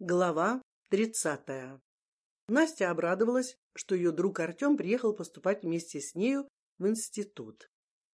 Глава тридцатая. Настя обрадовалась, что ее друг Артем приехал поступать вместе с нею в институт.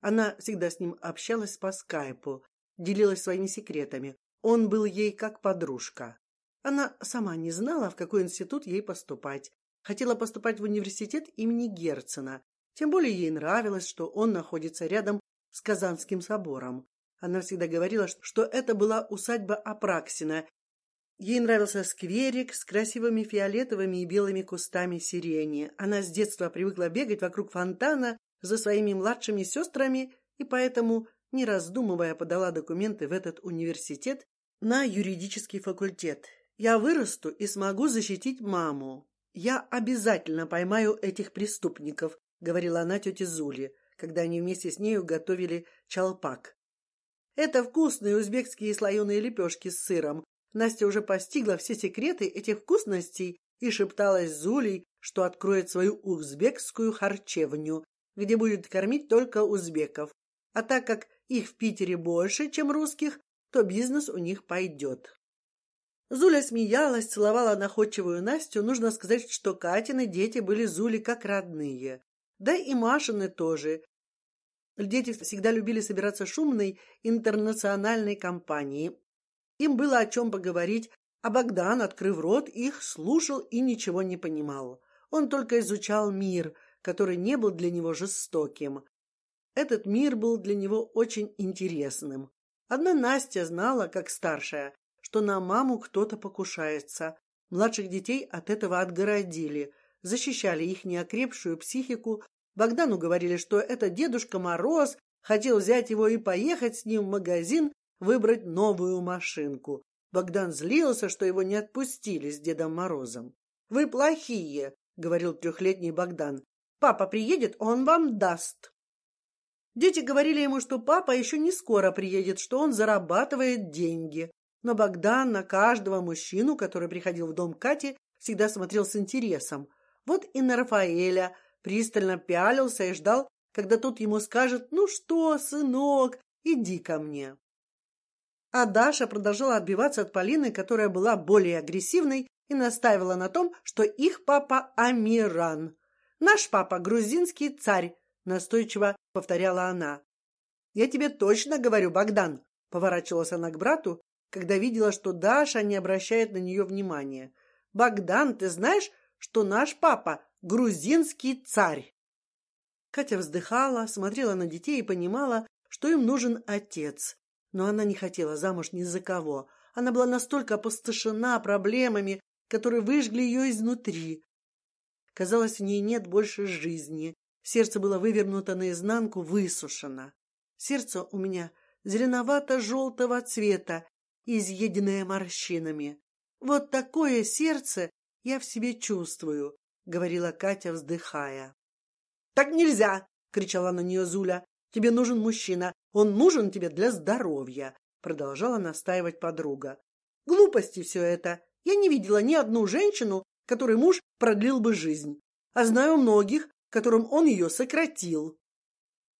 Она всегда с ним общалась по скайпу, делилась своими секретами. Он был ей как подружка. Она сама не знала, в какой институт ей поступать. Хотела поступать в университет имени Герцена. Тем более ей нравилось, что он находится рядом с Казанским собором. Она всегда говорила, что это была усадьба Апраксина, Ей нравился скверик с красивыми фиолетовыми и белыми кустами сирени. Она с детства привыкла бегать вокруг фонтана за своими младшими сестрами и поэтому, не раздумывая, подала документы в этот университет на юридический факультет. Я вырасту и смогу защитить маму. Я обязательно поймаю этих преступников, говорила она тете Зуле, когда они вместе с нею готовили чалпак. Это вкусные узбекские слоеные лепешки с сыром, Настя уже постигла все секреты этих вкусностей и шепталась Зулей, что откроет свою узбекскую харчевню, где будет кормить только узбеков. А так как их в Питере больше, чем русских, то бизнес у них пойдет. Зуля смеялась, целовала находчивую Настю. Нужно сказать, что Катины дети были Зули как родные, да и Машины тоже. Дети всегда любили собираться шумной интернациональной компанией, им было о чем поговорить, а Богдан, открыв рот, их слушал и ничего не понимал. Он только изучал мир, который не был для него жестоким. Этот мир был для него очень интересным. Одна Настя знала, как старшая, что на маму кто-то покушается. Младших детей от этого отгородили, защищали их неокрепшую психику. Богдану говорили, что это дедушка Мороз хотел взять его и поехать с ним в магазин выбрать новую машинку. Богдан злился, что его не отпустили с Дедом Морозом. Вы плохие, говорил трехлетний Богдан. Папа приедет, он вам даст. Дети говорили ему, что папа еще не скоро приедет, что он зарабатывает деньги. Но Богдан на каждого мужчину, который приходил в дом Кати, всегда смотрел с интересом. Вот и на Рафаэля пристально пялился и ждал, когда тот ему скажет: "Ну что, сынок, иди ко мне". А Даша продолжала отбиваться от Полины, которая была более агрессивной и настаивала на том, что их папа Амиран, наш папа грузинский царь, настойчиво повторяла она. Я тебе точно говорю, Богдан, поворачивалась она к брату, когда видела, что Даша не обращает на нее внимания. Богдан, ты знаешь, что наш папа грузинский царь? Катя вздыхала, смотрела на детей и понимала, что им нужен отец, но она не хотела замуж ни за кого. Она была настолько опустошена проблемами, которые выжгли ее изнутри. Казалось, в ней нет больше жизни. Сердце было вывернуто наизнанку, высушено. Сердце у меня зеленовато-желтого цвета, изъеденное морщинами. Вот такое сердце я в себе чувствую, говорила Катя, вздыхая. Так нельзя, кричала на нее Зуля. Тебе нужен мужчина, он нужен тебе для здоровья, продолжала настаивать подруга. Глупости все это. Я не видела ни одну женщину, которой муж продлил бы жизнь, а знаю многих, которым он ее сократил.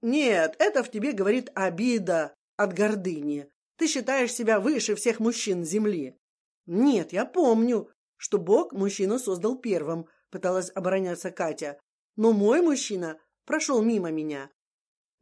Нет, это в тебе говорит обида от гордыни. Ты считаешь себя выше всех мужчин земли. Нет, я помню, что Бог мужчину создал первым, пыталась обороняться Катя. Но мой мужчина прошел мимо меня,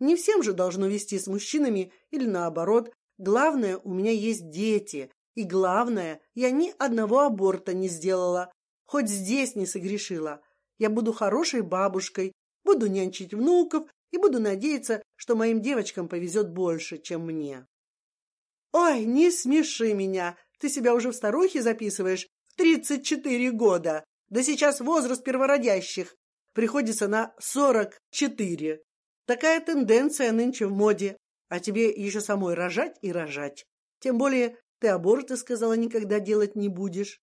не всем же должно вести с мужчинами или наоборот. Главное, у меня есть дети, и главное, я ни одного аборта не сделала, хоть здесь не согрешила. Я буду хорошей бабушкой, буду нянчить внуков и буду надеяться, что моим девочкам повезет больше, чем мне. Ой, не смеши меня, ты себя уже в старухе записываешь в тридцать четыре года, да сейчас возраст первородящих приходится на сорок четыре. Такая тенденция нынче в моде, а тебе еще самой рожать и рожать. Тем более ты аборты сказала никогда делать не будешь.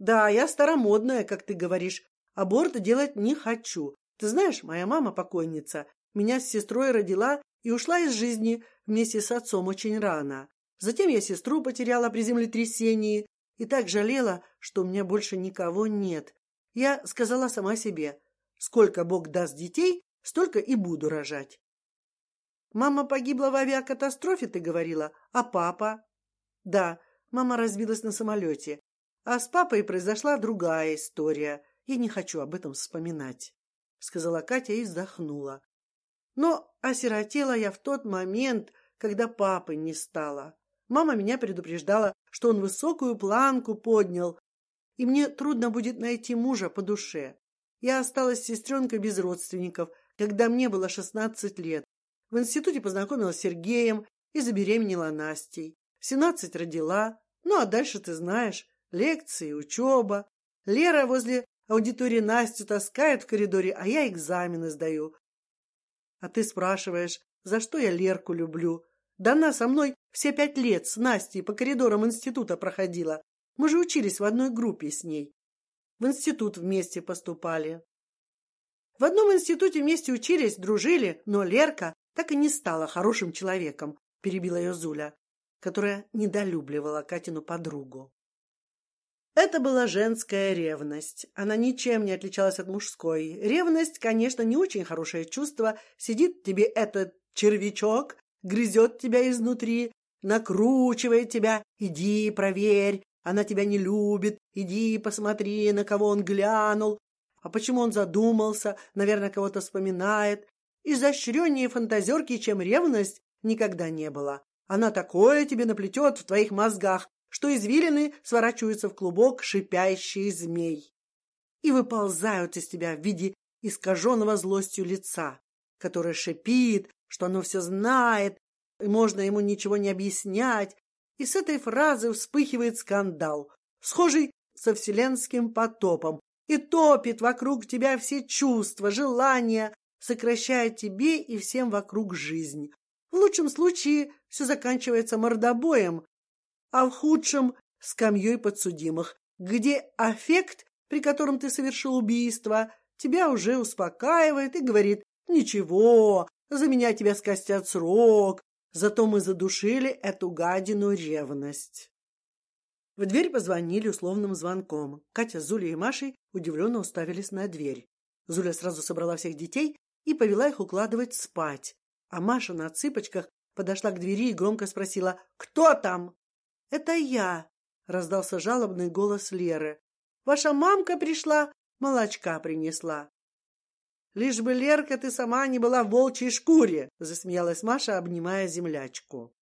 Да, я старомодная, как ты говоришь. Аборты делать не хочу. Ты знаешь, моя мама покойница меня с сестрой родила и ушла из жизни вместе с отцом очень рано. Затем я сестру потеряла при землетрясении и так жалела, что у меня больше никого нет. Я сказала сама себе: сколько Бог даст детей, столько и буду рожать. Мама погибла в авиакатастрофе, ты говорила, а папа? Да, мама разбилась на самолете. А с папой произошла другая история. Я не хочу об этом вспоминать, сказала Катя и вздохнула. Но осиротела я в тот момент, когда папы не стало. Мама меня предупреждала, что он высокую планку поднял, и мне трудно будет найти мужа по душе. Я осталась сестренкой без родственников, когда мне было шестнадцать лет. В институте познакомилась с Сергеем и забеременела Настей. Семнадцать родила. Ну а дальше ты знаешь, лекции, учеба. Лера возле аудитории Настю таскает в коридоре, а я экзамены сдаю. А ты спрашиваешь, за что я Лерку люблю? Да она со мной все пять лет с Настей по коридорам института проходила. Мы же учились в одной группе с ней. В институт вместе поступали. В одном институте вместе учились, дружили, но Лерка так и не стала хорошим человеком. Перебила ее Зуля, которая недолюбливала Катину подругу. Это была женская ревность. Она ничем не отличалась от мужской. Ревность, конечно, не очень хорошее чувство. Сидит тебе этот червячок, грызет тебя изнутри, накручивает тебя. Иди, проверь, она тебя не любит. Иди, посмотри, на кого он глянул. А почему он задумался? Наверное, кого-то вспоминает. Изощреннее фантазерки, чем ревность, никогда не было. Она такое тебе наплетет в твоих мозгах, что извилины сворачиваются в клубок шипящий змей и выползают из тебя в виде искаженного злостью лица, которое шипит, что оно все знает, и можно ему ничего не объяснять. И с этой фразы вспыхивает скандал, схожий со вселенским потопом, и топит вокруг тебя все чувства, желания, сокращая тебе и всем вокруг жизнь. В лучшем случае все заканчивается мордобоем, а в худшем — скамьей подсудимых, где аффект, при котором ты совершил убийство, тебя уже успокаивает и говорит «Ничего, за меня тебя скостят срок, зато мы задушили эту гадину ревность». В дверь позвонили условным звонком. Катя с Зулей и Машей удивленно уставились на дверь. Зуля сразу собрала всех детей и повела их укладывать спать, а Маша на цыпочках подошла к двери и громко спросила «Кто там?». Это я, раздался жалобный голос Леры. Ваша мамка пришла, молочка принесла. Лишь бы Лерка ты сама не была в волчьей шкуре, засмеялась Маша, обнимая землячку.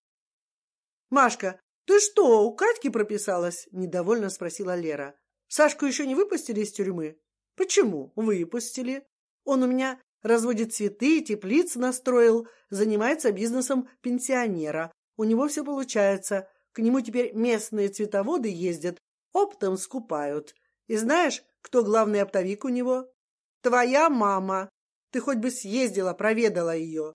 Машка, ты что, у Катьки прописалась? недовольно спросила Лера. Сашку еще не выпустили из тюрьмы? Почему? Выпустили. Он у меня разводит цветы, теплицы настроил, занимается бизнесом пенсионера. У него все получается. К нему теперь местные цветоводы ездят, оптом скупают. И знаешь, кто главный оптовик у него? Твоя мама. Ты хоть бы съездила, проведала ее.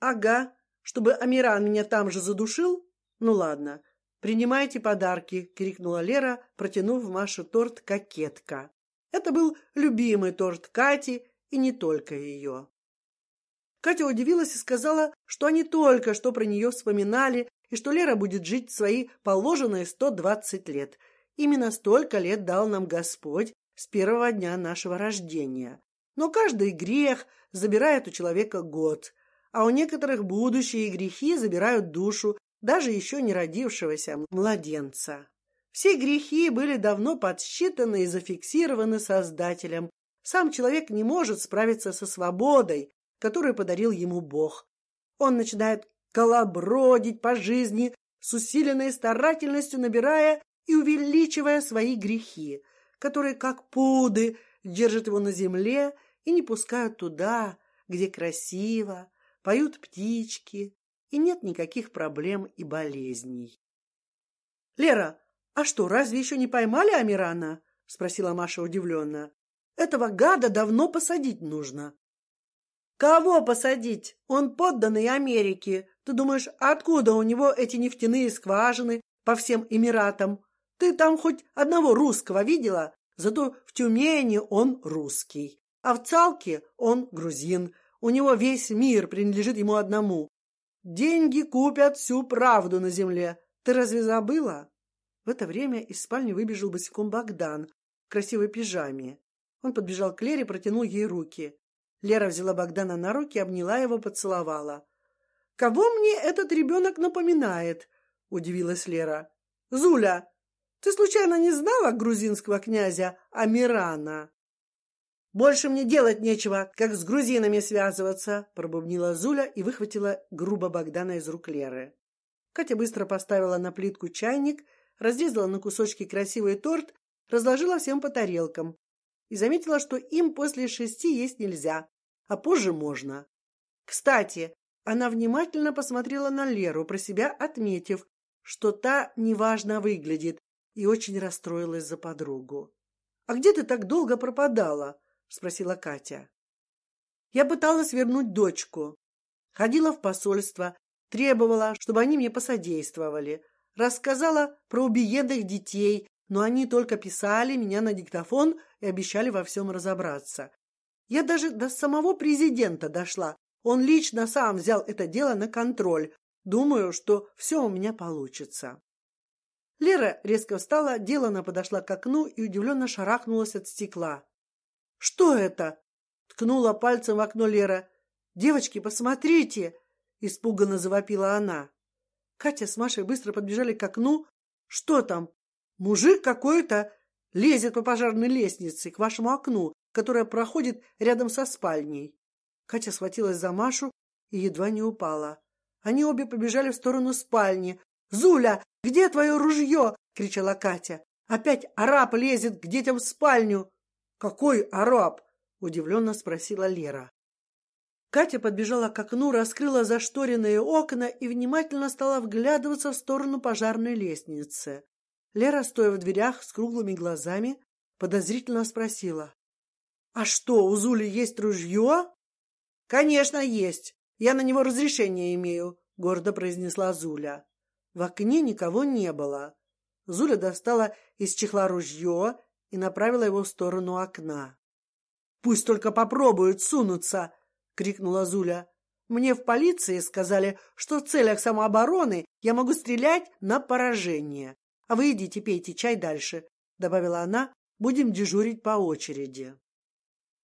Ага, чтобы Амиран меня там же задушил. Ну ладно, принимайте подарки, крикнула Лера, протянув Маше торт кокетка. Это был любимый торт Кати и не только ее. Катя удивилась и сказала, что они только что про нее вспоминали и что Лера будет жить свои положенные сто двадцать лет. Именно столько лет дал нам Господь с первого дня нашего рождения. Но каждый грех забирает у человека год, а у некоторых будущие грехи забирают душу даже еще не родившегося младенца. Все грехи были давно подсчитаны и зафиксированы Создателем. Сам человек не может справиться со свободой, которую подарил ему Бог. Он начинает колобродить по жизни с усиленной старательностью, набирая и увеличивая свои грехи, которые как пуды держат его на земле и не пускают туда, где красиво, поют птички и нет никаких проблем и болезней. Лера, а что, разве еще не поймали Амирана? спросила Маша удивленно. Этого гада давно посадить нужно. Кого посадить? Он подданный Америке. Ты думаешь, откуда у него эти нефтяные скважины по всем Эмиратам? Ты там хоть одного русского видела? Зато в Тюмени он русский, а в Цалке он грузин. У него весь мир принадлежит ему одному. Деньги купят всю правду на земле. Ты разве забыла? В это время из спальни выбежал босиком Богдан в красивой пижаме. Он подбежал к Лере, протянул ей руки. Лера взяла Богдана на руки, обняла его, поцеловала. Кого мне этот ребенок напоминает? Удивилась Лера. Зуля, Ты случайно не знала грузинского князя Амирана? Больше мне делать нечего, как с грузинами связываться, пробубнила Зуля и выхватила грубо Богдана из рук Леры. Катя быстро поставила на плитку чайник, разрезала на кусочки красивый торт, разложила всем по тарелкам и заметила, что им после шести есть нельзя, а позже можно. Кстати, она внимательно посмотрела на Леру, про себя отметив, что та неважно выглядит, и очень расстроилась за подругу. А где ты так долго пропадала? Спросила Катя. Я пыталась вернуть дочку, ходила в посольство, требовала, чтобы они мне посодействовали, рассказала про убиенных детей, но они только писали меня на диктофон и обещали во всем разобраться. Я даже до самого президента дошла. Он лично сам взял это дело на контроль. Думаю, что все у меня получится. Лера резко встала, делано подошла к окну и удивленно шарахнулась от стекла. Что это? Ткнула пальцем в окно Лера. Девочки, посмотрите! Испуганно завопила она. Катя с Машей быстро подбежали к окну. Что там? Мужик какой-то лезет по пожарной лестнице к вашему окну, которое проходит рядом со спальней. Катя схватилась за Машу и едва не упала. Они обе побежали в сторону спальни. Зуля, где твое ружье? кричала Катя. Опять араб лезет к детям в спальню. Какой араб? удивленно спросила Лера. Катя подбежала к окну, раскрыла зашторенные окна и внимательно стала вглядываться в сторону пожарной лестницы. Лера, стоя в дверях с круглыми глазами, подозрительно спросила: "А что, у Зули есть ружье?" "Конечно есть. Я на него разрешение имею", гордо произнесла Зуля. В окне никого не было. Зуля достала из чехла ружье и направила его в сторону окна. Пусть только попробуют сунуться, крикнула Зуля. Мне в полиции сказали, что в целях самообороны я могу стрелять на поражение. А вы идите пейте чай дальше, добавила она. Будем дежурить по очереди.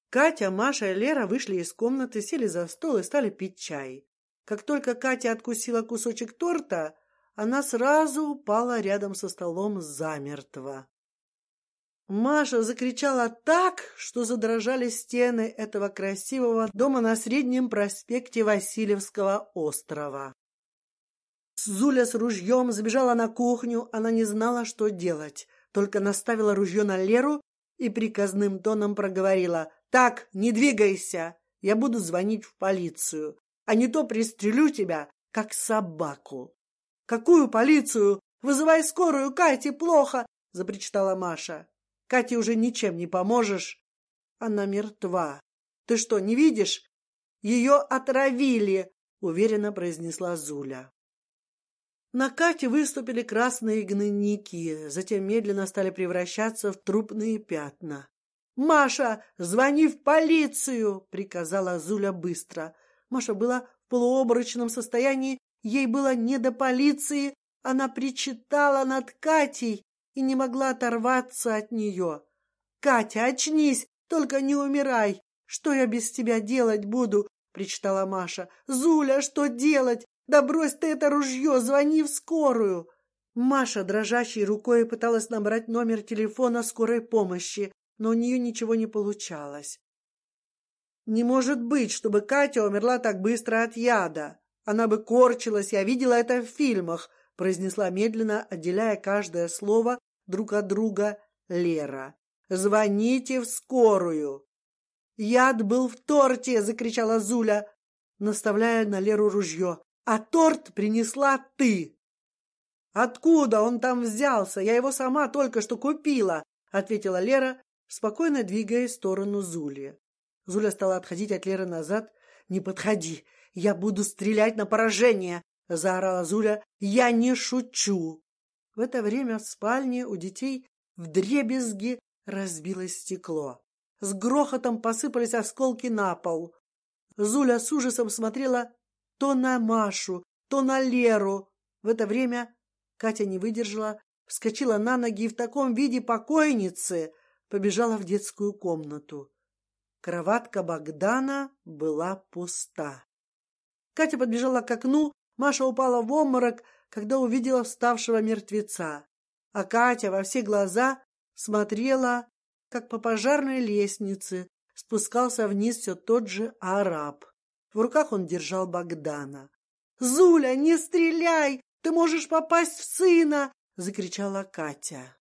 Катя, Маша и Лера вышли из комнаты, сели за стол и стали пить чай. Как только Катя откусила кусочек торта, она сразу упала рядом со столом замертво. Маша закричала так, что задрожали стены этого красивого дома на Среднем проспекте Васильевского острова. Зуля с ружьем забежала на кухню, она не знала, что делать, только наставила ружье на Леру и приказным тоном проговорила: "Так, не двигайся, я буду звонить в полицию, а не то пристрелю тебя, как собаку". Какую полицию? Вызывай скорую, Кате плохо, запричитала Маша. Кате уже ничем не поможешь. Она мертва. Ты что, не видишь? Ее отравили, уверенно произнесла Зуля. На Кате выступили красные гнойники, затем медленно стали превращаться в трупные пятна. Маша, звони в полицию, приказала Зуля быстро. Маша была в полуоборочном состоянии, ей было не до полиции, она причитала над Катей, и не могла оторваться от нее. Катя, очнись, только не умирай. Что я без тебя делать буду? причитала Маша. Зуля, что делать? Да брось ты это ружье, звони в скорую. Маша дрожащей рукой пыталась набрать номер телефона скорой помощи, но у нее ничего не получалось. Не может быть, чтобы Катя умерла так быстро от яда. Она бы корчилась, я видела это в фильмах произнесла медленно, отделяя каждое слово друг от друга Лера. Звоните в скорую. Яд был в торте, закричала Зуля, наставляя на Леру ружье. А торт принесла ты. Откуда он там взялся? Я его сама только что купила, ответила Лера, спокойно двигаясь в сторону Зули. Зуля стала отходить от Леры назад. Не подходи, я буду стрелять на поражение, заорала Зуля. Я не шучу. В это время в спальне у детей в дребезги разбилось стекло. С грохотом посыпались осколки на пол. Зуля с ужасом смотрела то на Машу, то на Леру. В это время Катя не выдержала, вскочила на ноги и в таком виде покойницы побежала в детскую комнату. Кроватка Богдана была пуста. Катя подбежала к окну, Маша упала в обморок, когда увидела вставшего мертвеца. а Катя во все глаза смотрела, как по пожарной лестнице спускался вниз все тот же араб. В руках он держал Богдана. Зуля, не стреляй! Ты можешь попасть в сына! закричала Катя.